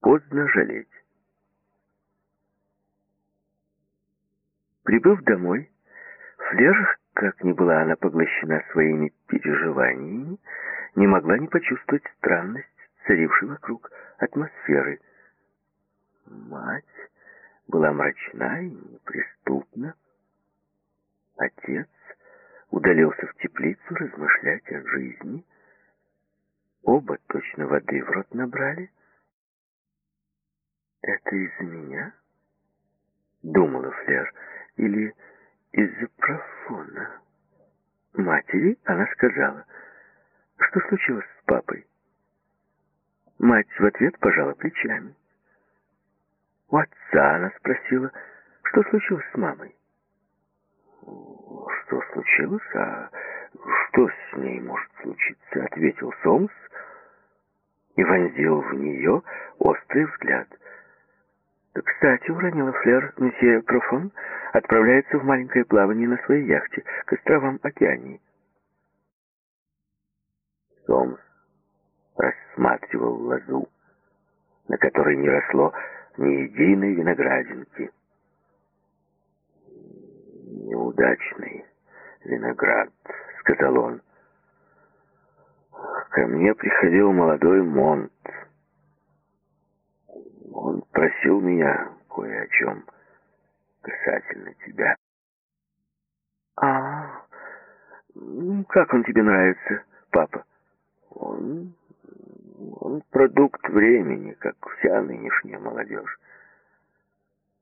поздно жалеть. Прибыв домой, Флер, как ни была она поглощена своими переживаниями, не могла не почувствовать странность, царившей вокруг атмосферы. Мать была мрачна и неприступна. Отец удалился в теплицу размышлять о жизни. Оба точно воды в рот набрали. «Это из-за меня?» — думала Флер. «Или из-за профона?» Матери она сказала, что случилось с папой. Мать в ответ пожала плечами. У отца она спросила, что случилось с мамой. «Что случилось? А что с ней может случиться?» — ответил Сомс и вонзил в нее острый взгляд. «Кстати, уронила Флер, месье Профон отправляется в маленькое плавание на своей яхте к островам Океании». Сомс рассматривал лозу, на которой не росло ни единой виноградинки. «Неудачный виноград», — сказал он. «Ко мне приходил молодой Монт. Он просил меня кое о чем касательно тебя». «А, как он тебе нравится, папа?» «Он он продукт времени, как вся нынешняя молодежь.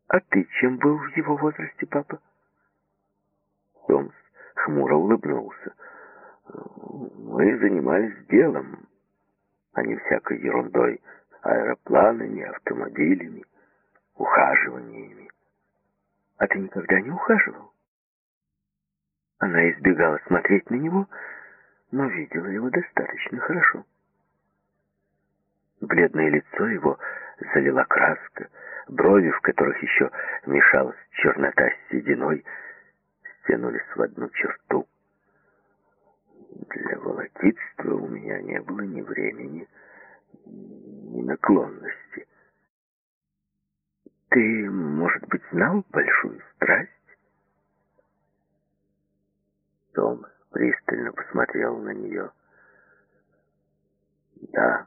А ты чем был в его возрасте, папа? Томс хмуро улыбнулся. Мы занимались делом, а не всякой ерундой, аэропланами, автомобилями, ухаживаниями. А ты никогда не ухаживал? Она избегала смотреть на него, но видела его достаточно хорошо. Бледное лицо его залила краска, брови, в которых еще мешалась чернота с сединой, стянулись в одну черту. Для волокитства у меня не было ни времени, ни наклонности. Ты, может быть, знал большую страсть? Том пристально посмотрел на нее. Да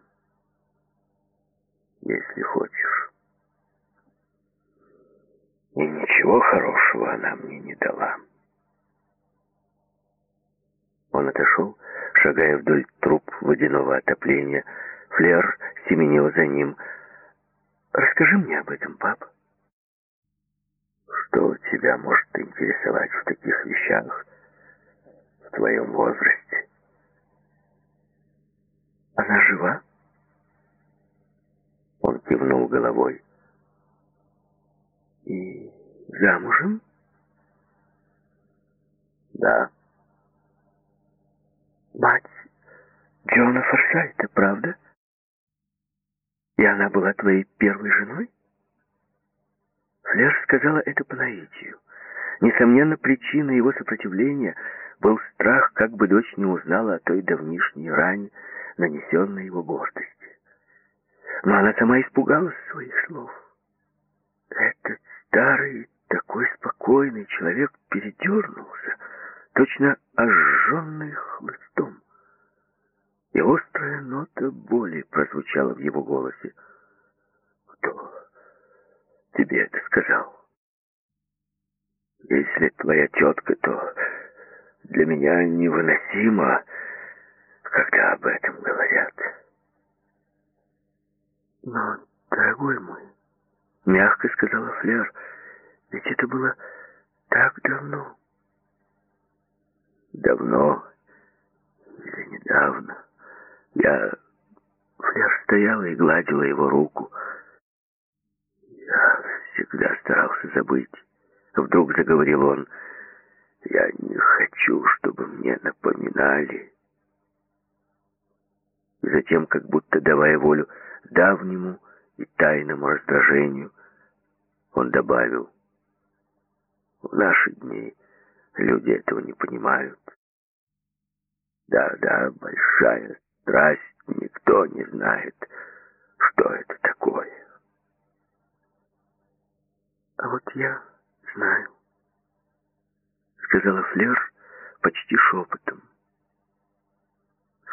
если хочешь. И ничего хорошего она мне не дала. Он отошел, шагая вдоль труб водяного отопления. Флер семенил за ним. «Расскажи мне об этом, папа». «Что тебя может интересовать в таких вещах в твоем возрасте?» «Она жива?» Он кивнул головой. «И замужем?» «Да». «Мать Джона Форсайта, правда? И она была твоей первой женой?» Флер сказала это по наитию. Несомненно, причиной его сопротивления был страх, как бы дочь не узнала о той давнишней ране, нанесенной его гордости но она сама испугалась своих слов. Этот старый, такой спокойный человек передернулся, точно ожженный хлыстом. И острая нота боли прозвучала в его голосе. «Кто тебе это сказал? Если твоя тетка, то для меня невыносимо, когда об этом говорят». «Но, дорогой мой, — мягко сказала Флер, — ведь это было так давно». «Давно или недавно?» Я... Флер стояла и гладила его руку. «Я всегда старался забыть», — вдруг заговорил он. «Я не хочу, чтобы мне напоминали». И затем, как будто давая волю давнему и тайному раздражению, он добавил, «В наши дни люди этого не понимают. Да-да, большая страсть, никто не знает, что это такое». А вот я знаю, сказала Флер почти шепотом.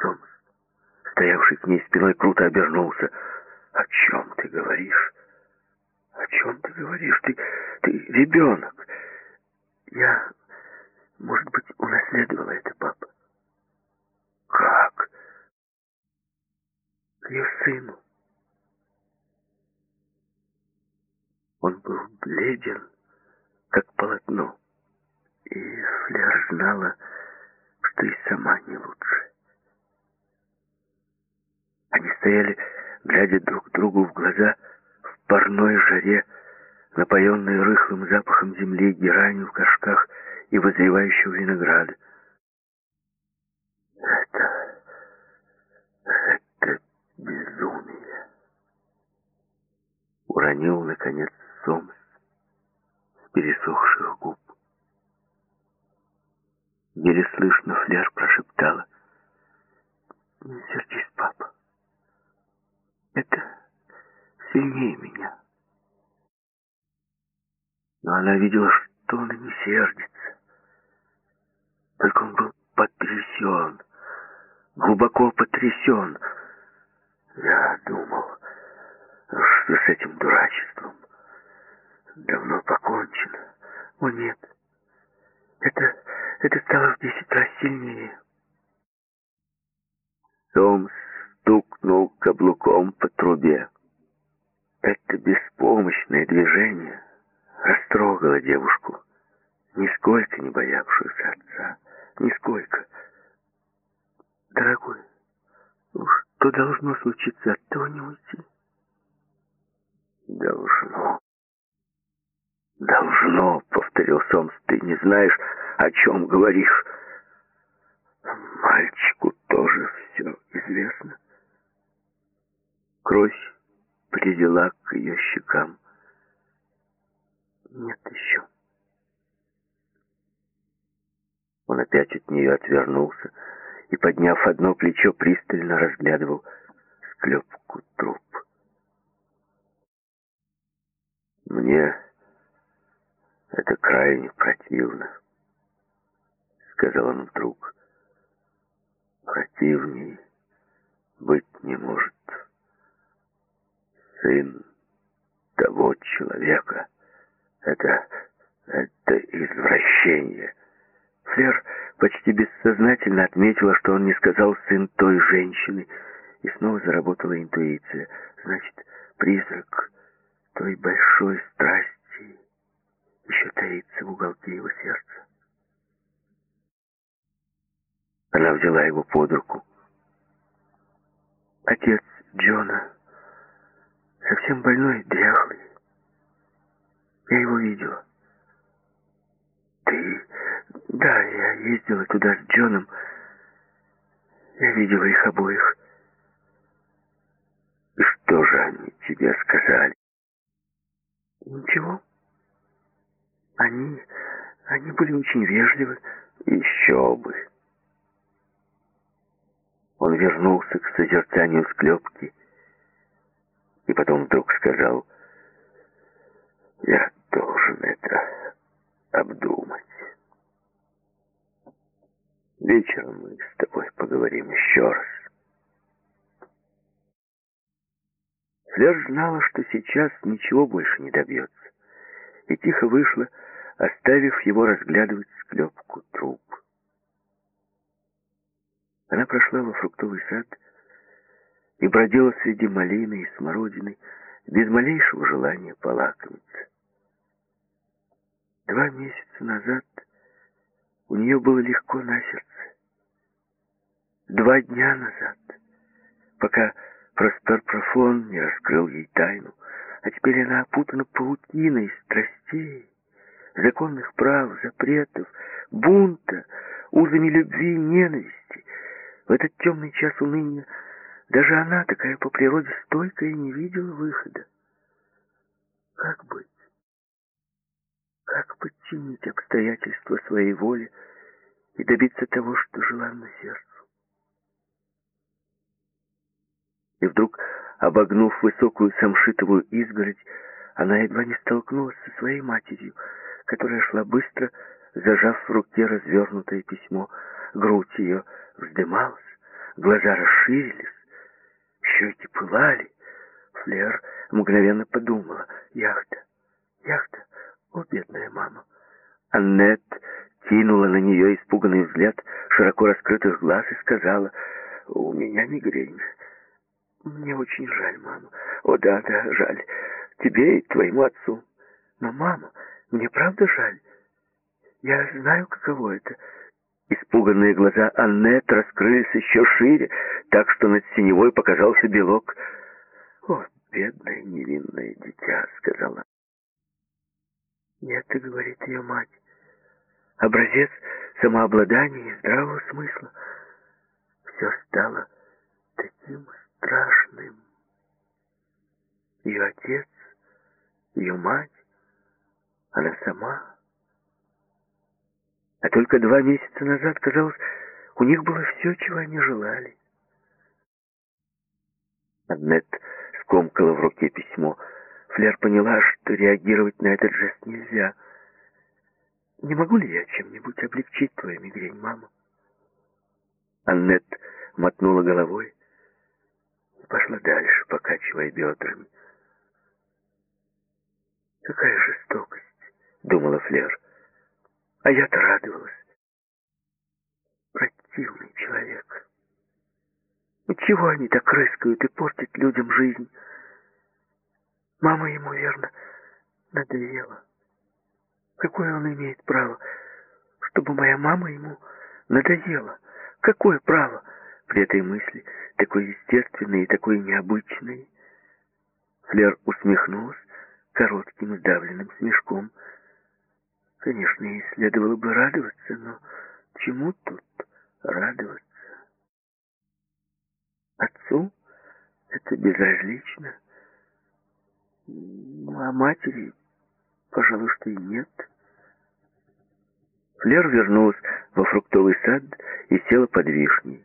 Сомс, стоявший к ней спиной, круто обернулся. «О чем ты говоришь? О чем ты говоришь? Ты, ты ребенок. Я, может быть, унаследовала это, папа. Как? Ее сыну. Он был бледен, как полотно. И Флер знала, что и сама не лучше. Они стояли, глядя друг другу в глаза, в парной жаре, напоенной рыхлым запахом земли, геранью в горшках и возревающего винограда. Это Уронил, наконец, Сомс с пересохших губ. Еле слышно Флер прошептала. «Не сердись, папа. Это сильнее меня». Но она видела, что он не сердится. Только он был потрясен, глубоко потрясен. Я думал, что с этим дурачеством давно покончено. О, нет. Это, это стало в десять раз сильнее. Том стукнул каблуком по трубе. Это беспомощное движение растрогало девушку, нисколько не боявшуюся отца. Нисколько. Дорогой, что должно случиться, от того не уйти. Должно. «Должно», — повторил Сомс, — «ты не знаешь, о чем говоришь». Мальчику тоже все известно. Кровь придела к ее щекам. Нет еще. Он опять от нее отвернулся и, подняв одно плечо, пристально разглядывал склепку труп. Мне это крайне противно, сказал он вдруг. Противней быть не может. Сын того человека — это, это извращение. Флер почти бессознательно отметила, что он не сказал сын той женщины, и снова заработала интуиция. Значит, призрак той большой страсти еще таится в уголке его сердца. Она взяла его под руку. Отец Джона совсем больной, дряхлый. Я его видела. Ты... Да, я ездила туда с Джоном. Я видела их обоих. И что же они тебе сказали? Ничего. Они... они были очень вежливы. Еще бы. Он вернулся к созерцанию склепки и потом вдруг сказал, «Я должен это обдумать. Вечером мы с тобой поговорим еще раз». Флер знала, что сейчас ничего больше не добьется, и тихо вышла, оставив его разглядывать склепку труп. Она прошла во фруктовый сад и бродила среди малины и смородины без малейшего желания полакомиться. Два месяца назад у нее было легко на сердце. Два дня назад, пока Проспер Профон не раскрыл ей тайну, а теперь она опутана паутиной страстей, законных прав, запретов, бунта, узами любви и ненависти. В этот темный час уныния даже она, такая по природе стойкая, не видела выхода. Как быть? Как подчинить обстоятельства своей воле и добиться того, что желанно сердцу? И вдруг, обогнув высокую самшитовую изгородь, она едва не столкнулась со своей матерью, которая шла быстро, зажав в руке развернутое письмо. Грудь ее вздымалась, глаза расширились, щеки пылали. Флер мгновенно подумала. Яхта, яхта, о, бедная мама. Аннет кинула на нее испуганный взгляд широко раскрытых глаз и сказала, «У меня мигрень. Мне очень жаль, мама. О, да, да, жаль. Тебе и твоему отцу. Но, мама, мне правда жаль. Я знаю, каково это». Испуганные глаза Аннет раскрылись еще шире, так что над синевой показался белок. «О, бедное невинное дитя», — сказала. «Нет, — говорит ее мать, — образец самообладания и здравого смысла. Все стало таким страшным. Ее отец, ее мать, она сама. А только два месяца назад, казалось, у них было все, чего они желали. Аднет скомкала в руке письмо. Флер поняла, что реагировать на этот жест нельзя. «Не могу ли я чем-нибудь облегчить твою мигрень, мама?» Аннет мотнула головой и пошла дальше, покачивая бедрами. «Какая жестокость!» — думала Флер. «А я-то радовалась. Противный человек. Ну чего они так рыскают и портят людям жизнь? Мама ему, верно, надоела. Какое он имеет право, чтобы моя мама ему надоела?» Какое право? При этой мысли, такой естественной и такой необычной, Флер усмехнулась коротким сдавленным смешком. Конечно, ей следовало бы радоваться, но чему тут радоваться? Отцу это безразлично. Ну, а матери, пожалуй, что и нет. Флер вернулась во фруктовый сад и села под вишней.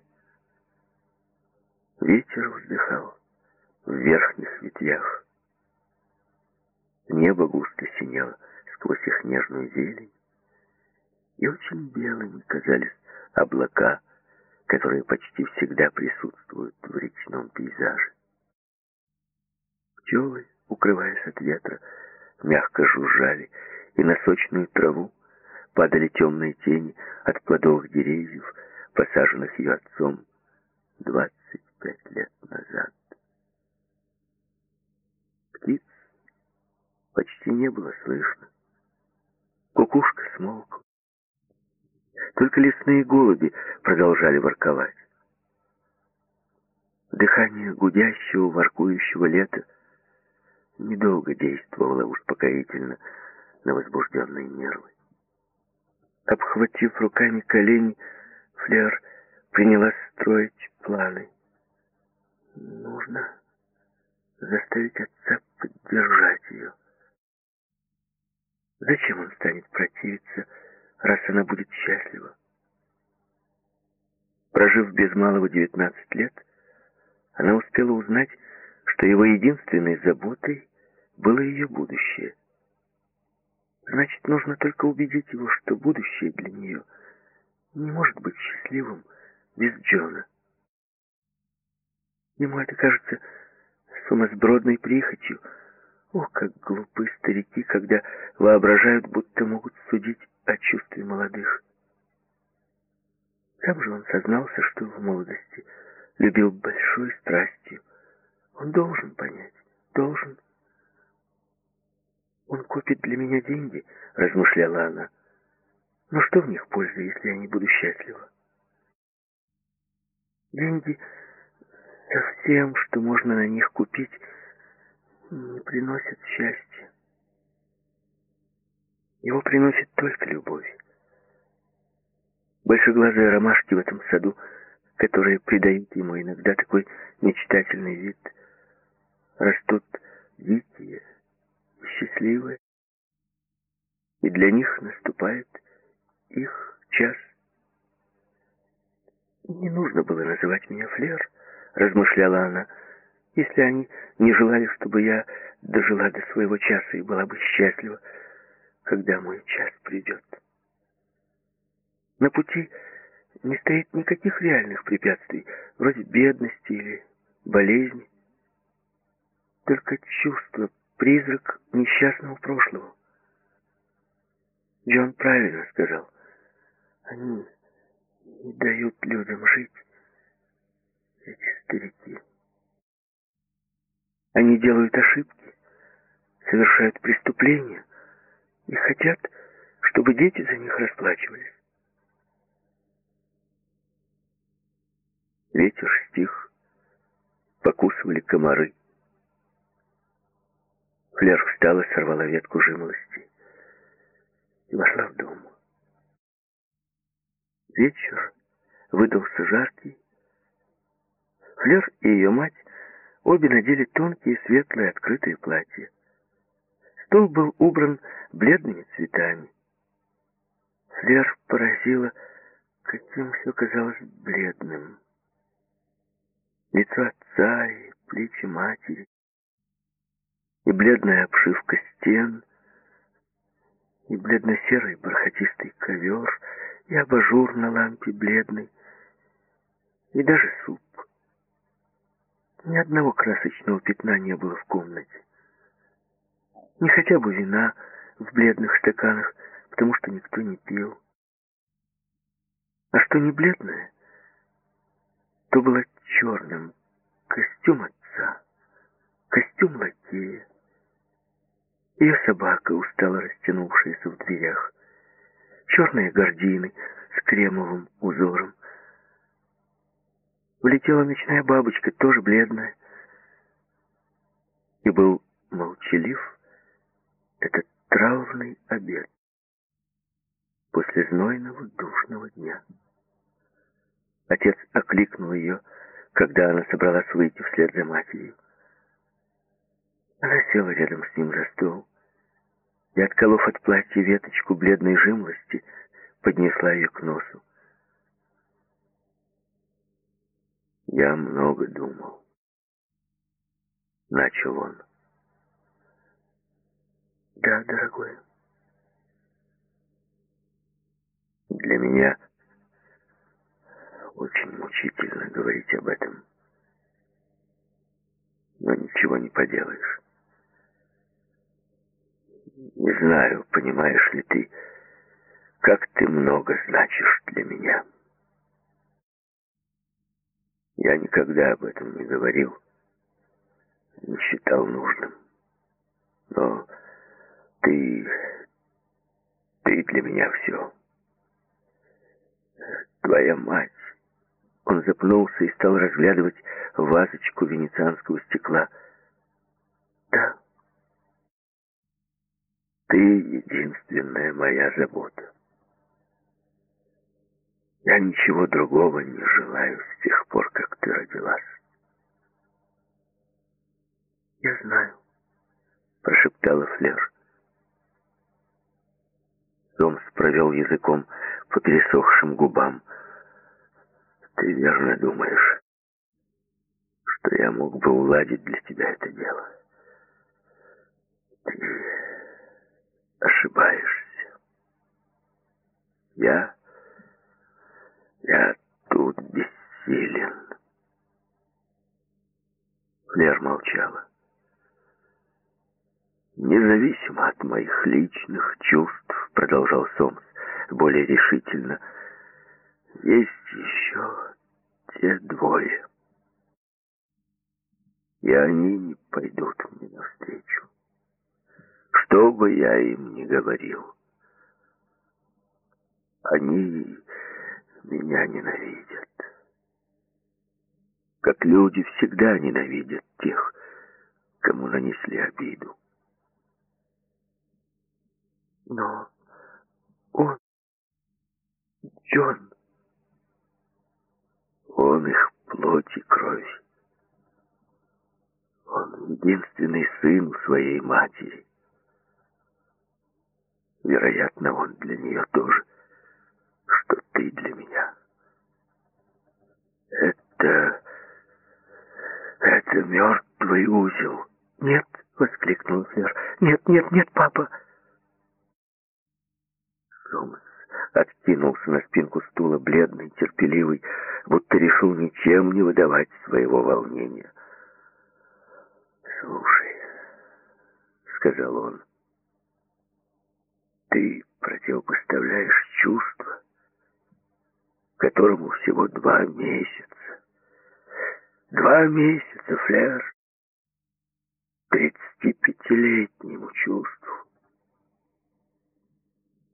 Ветер вздыхал в верхних ветвях. Небо густо синело сквозь их нежную зелень, и очень белыми казались облака, которые почти всегда присутствуют в речном пейзаже. Пчелы, укрываясь от ветра, мягко жужжали, и на сочную траву падали темные тени от плодовых деревьев, посаженных ее отцом 25 лет назад. Птиц почти не было слышно. Кукушка смолкла. Только лесные голуби продолжали ворковать. Дыхание гудящего, воркующего лета недолго действовало успокоительно на возбужденные нервы. Обхватив руками колени, Флер принялась строить планы. Нужно заставить отца поддержать ее. Зачем он станет противиться, раз она будет счастлива? Прожив без малого 19 лет, она успела узнать, что его единственной заботой было ее будущее. Значит, нужно только убедить его, что будущее для нее не может быть счастливым без Джона. Ему это кажется сумасбродной прихотью. О, как глупы старики, когда воображают, будто могут судить о чувстве молодых. Сам же он сознался, что в молодости любил большой страстью. Он должен понять, должен «Он копит для меня деньги», — размышляла она. «Но что в них пользы, если я не буду счастлива?» Деньги со всем, что можно на них купить, не приносят счастья. Его приносит только любовь. Большеглазые ромашки в этом саду, которые придают ему иногда такой мечтательный вид, растут дикие, счастливые, и для них наступает их час. Не нужно было называть меня Флер, размышляла она. Если они не желали, чтобы я дожила до своего часа и была бы счастлива, когда мой час придет. На пути не стоит никаких реальных препятствий, вроде бедности или болезни. Только чувство, призрак несчастного прошлого. Джон правильно сказал. Они не дают людям жить, эти старики. Они делают ошибки, совершают преступления и хотят, чтобы дети за них расплачивались. Ветер стих, покусывали комары. Флер встала, сорвала ветку жимолости и вошла в дом. Вечер выдался жаркий. Флер и ее мать обе надели тонкие, светлые, открытые платья. Стол был убран бледными цветами. Флер поразила, каким все казалось бледным лицо отца и плечи матери, и бледная обшивка стен, и бледно-серый бархатистый ковер, и абажур на лампе бледный, и даже суп. Ни одного красочного пятна не было в комнате. Не хотя бы вина в бледных стаканах, потому что никто не пил. А что не бледное, то было черным. Костюм отца, костюм лакея. Ее собака, устало растянувшаяся в дверях. Черные гардины с кремовым узором. Влетела ночная бабочка, тоже бледная. И был молчалив этот траурный обед после знойного душного дня. Отец окликнул ее, когда она собралась выйти вслед за матерью. Она села рядом с ним за стол и, отколов от платья веточку бледной жимлости, поднесла ее к носу. «Я много думал», — начал он. «Да, дорогой». «Для меня очень мучительно говорить об этом. Но ничего не поделаешь. Не знаю, понимаешь ли ты, как ты много значишь для меня. Я никогда об этом не говорил, не считал нужным. Но ты... ты для меня все. Твоя мать он запнулся и стал разглядывать вазочку венецианского стекла. «Да, ты единственная моя забота. Я ничего другого не желаю с тех пор, как ты родилась». «Я знаю», — прошептала Флер. Сомс провел языком по пересохшим губам. Ты верно думаешь, что я мог бы уладить для тебя это дело. Ты ошибаешься. Я... я тут бессилен. Флер молчала. Независимо от моих личных чувств, продолжал Сомс более решительно, — есть еще те двое. И они не пойдут мне навстречу. Что бы я им ни говорил, они меня ненавидят. Как люди всегда ненавидят тех, кому нанесли обиду. Но он, Джон, он их плоть и кровь. Он единственный сын своей матери. Вероятно, он для нее тоже, что ты для меня. Это... Это мертвый узел. Нет, воскликнул Флер. Нет, нет, нет, папа. Сомас откинулся на спинку стула, бледный, терпеливый, будто решил ничем не выдавать своего волнения. «Слушай», — сказал он, — «ты противопоставляешь чувство, которому всего два месяца. Два месяца, Флер, тридцатипятилетнему чувству.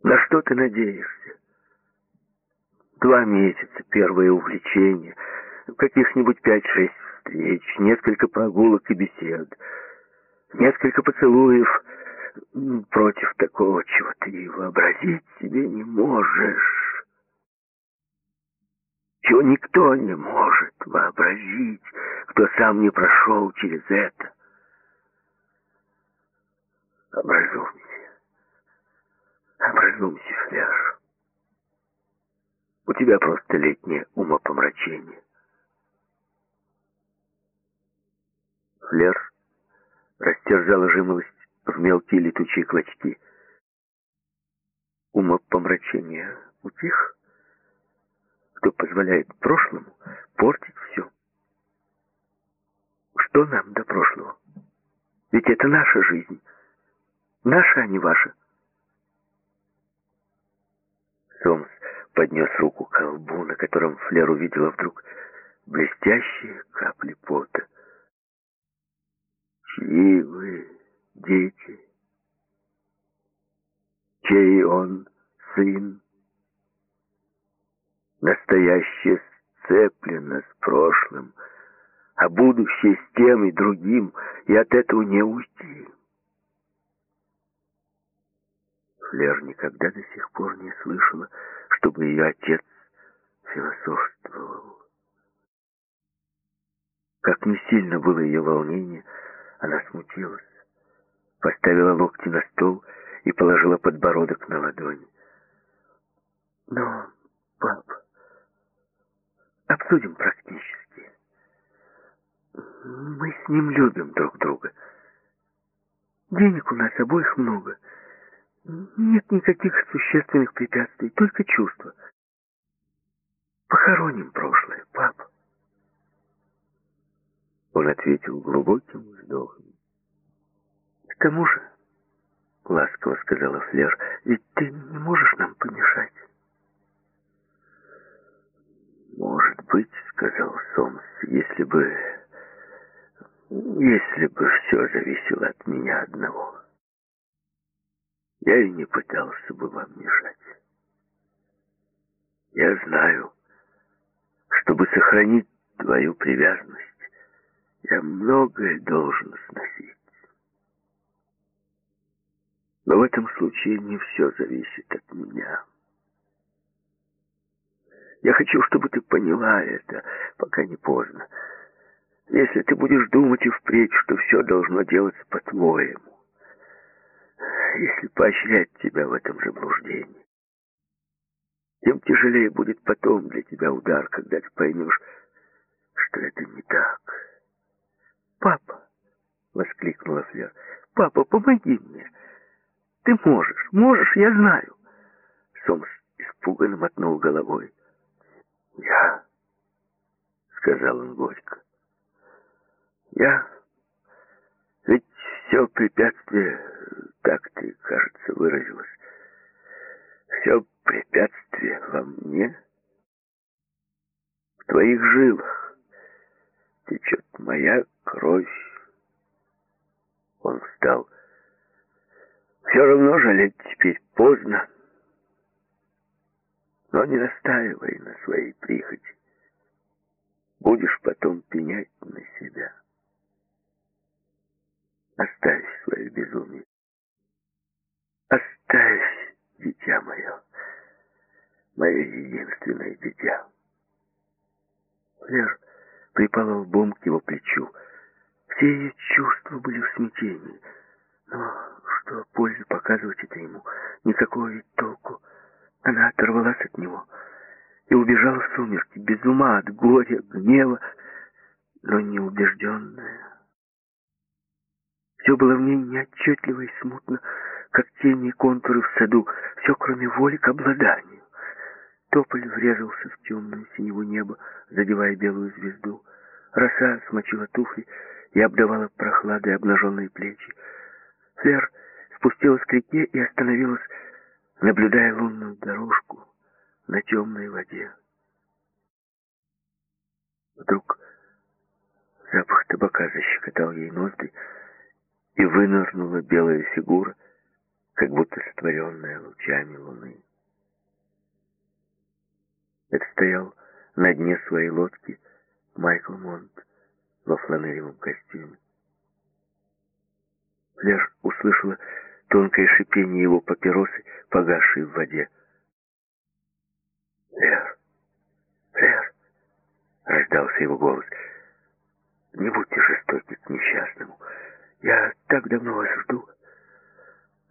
На что ты надеешься? Два месяца, первое увлечение, каких-нибудь пять-шесть встреч, несколько прогулок и бесед, несколько поцелуев против такого, чего ты вообразить себе не можешь. Чего никто не может вообразить, кто сам не прошел через это. Образумься. Образумься, Фляж. У тебя просто летнее умопомрачение. Флер растерзала жимолость в мелкие летучие клочки. Умопомрачение утих, кто позволяет прошлому портить все. Что нам до прошлого? Ведь это наша жизнь. Наша, а не ваша. Сомс поднес руку к колбу, на котором Флер увидела вдруг блестящие капли пота. «Чьи вы дети? Чей он сын? Настоящее сцеплено с прошлым, а будущее с тем и другим, и от этого не уйти». Флер никогда до сих пор не слышала, чтобы ее отец философствовал. Как не сильно было ее волнение, она смутилась, поставила локти на стол и положила подбородок на ладонь. «Но, пап, обсудим практически. Мы с ним любим друг друга. Денег у нас обоих много». Нет никаких существенных препятствий, только чувства. Похороним прошлое, пап. Он ответил глубоким вздохом. К тому же, ласково сказала Флер, ведь ты не можешь нам помешать. Может быть, сказал Сомс, если бы... Если бы все зависело от меня одного я и не пытался бы вам мешать. Я знаю, чтобы сохранить твою привязанность, я многое должен сносить. Но в этом случае не все зависит от меня. Я хочу, чтобы ты поняла это, пока не поздно. Если ты будешь думать и впредь, что все должно делаться по-твоему, если поощрять тебя в этом заблуждении. Тем тяжелее будет потом для тебя удар, когда ты поймешь, что это не так. «Папа!» — воскликнула Флер. «Папа, помоги мне! Ты можешь, можешь, я знаю!» Сомс испуганно мотнул головой. «Я...» — сказал он горько. «Я... Ведь все препятствие так ты, кажется, выразилась. Все препятствие во мне, в твоих жилах течет моя кровь. Он встал. Все равно жалеть теперь поздно. Но не настаивай на своей прихоти. Будешь потом пенять на себя. Оставь свое безумие. Оставь, дитя мое, мое единственное дитя. Флер припала лбом к его плечу. Все ее чувства были в смятении. Но что пользы показывать это ему? Никакого ведь толку. Она оторвалась от него и убежала в сумерки, без ума от горя, гнева но неубежденная. Все было в ней неотчетливо и смутно, как тени и контуры в саду, все кроме воли к обладанию. Тополь врезался в темную синеву небо, задевая белую звезду. Роса смочила туфли и обдавала прохладой обнаженные плечи. Флер спустилась к реке и остановилась, наблюдая лунную дорожку на темной воде. Вдруг запах табака защекотал ей ноздри, и вынырнула белая фигура, как будто сотворенная лучами луны. Это стоял на дне своей лодки Майкл Монт во фланелевом костюме. Флер услышала тонкое шипение его папиросы, погасшей в воде. «Флер! Флер!» — раздался его голос. «Не будьте жестоки к несчастному. Я так давно вас жду.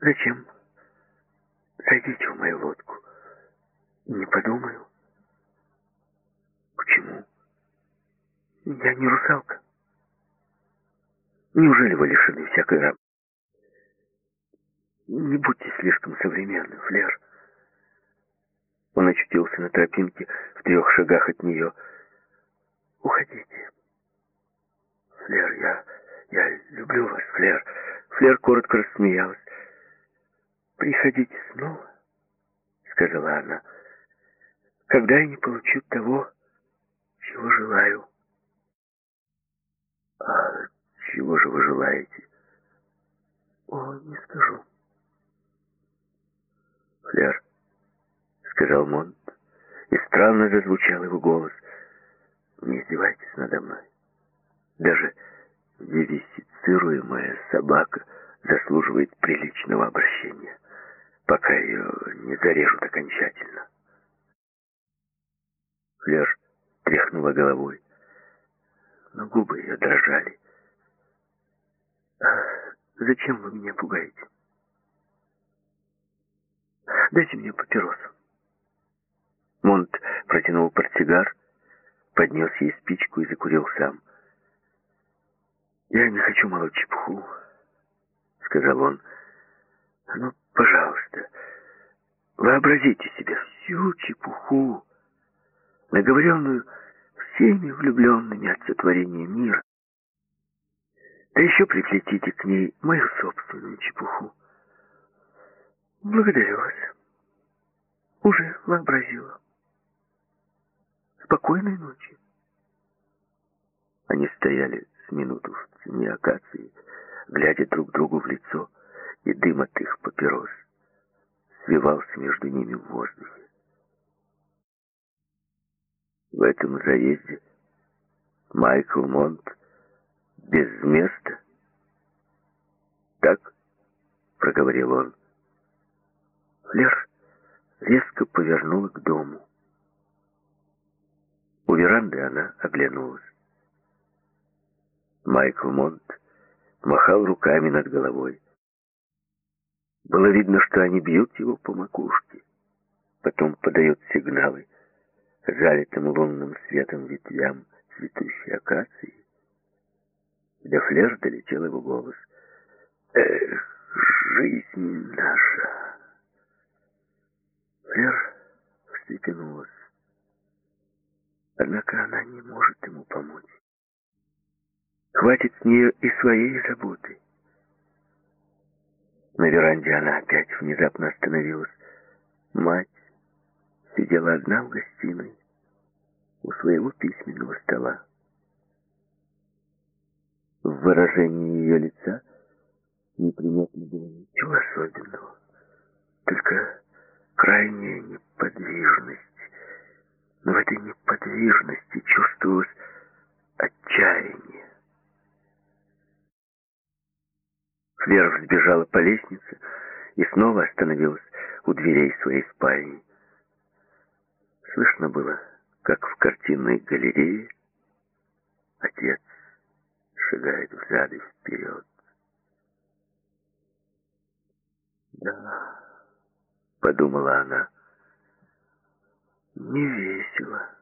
Зачем? Зайдите в мою лодку. Не подумаю. Почему? Я не русалка. Неужели вы лишены всякой раб? Не будьте слишком современны, Флер. Он очутился на тропинке в трех шагах от нее. Уходите. Флер, я... «Я люблю вас, Флер». Флер коротко рассмеялась. «Приходите снова», — сказала она, — «когда я не получу того, чего желаю». «А чего же вы желаете?» «О, не скажу». «Флер», — сказал Монт, и странно зазвучал его голос, — «не издевайтесь надо мной. Даже Вивисцируемая собака заслуживает приличного обращения, пока ее не зарежут окончательно. Флер тряхнула головой, но губы ее дрожали. «Зачем вы меня пугаете? Дайте мне папиросу». Монт протянул портсигар, поднес ей спичку и закурил сам. «Я не хочу молоть чепуху», — сказал он. «Ну, пожалуйста, вообразите себе всю чепуху, наговоренную всеми влюбленными от сотворения мира. Да еще приплетите к ней мою собственную чепуху. Благодарю вас. Уже вообразила. Спокойной ночи. Они стояли с минуту в тени акации, глядя друг другу в лицо, и дым от их папирос свивался между ними в воздухе. В этом заезде Майкл Монт без места. «Так?» — проговорил он. Флер резко повернула к дому. У веранды она оглянулась. Майкл Монт махал руками над головой. Было видно, что они бьют его по макушке. Потом подает сигналы залитым лунным светом ветвям цветущей акации. До флер долетел его голос. «Эх, жизнь наша!» Флер встрепенулась. Однако она не может ему помочь. Хватит с нее и своей заботы. На веранде она опять внезапно остановилась. Мать сидела одна в гостиной у своего письменного стола. В выражении ее лица неприметно было ничего особенного, только крайняя неподвижность. Но в этой неподвижности чувствовалось отчаяние. Вера взбежала по лестнице и снова остановилась у дверей своей спальни. Слышно было, как в картинной галерее отец шагает взад и вперед. «Да», — подумала она, — «не весело».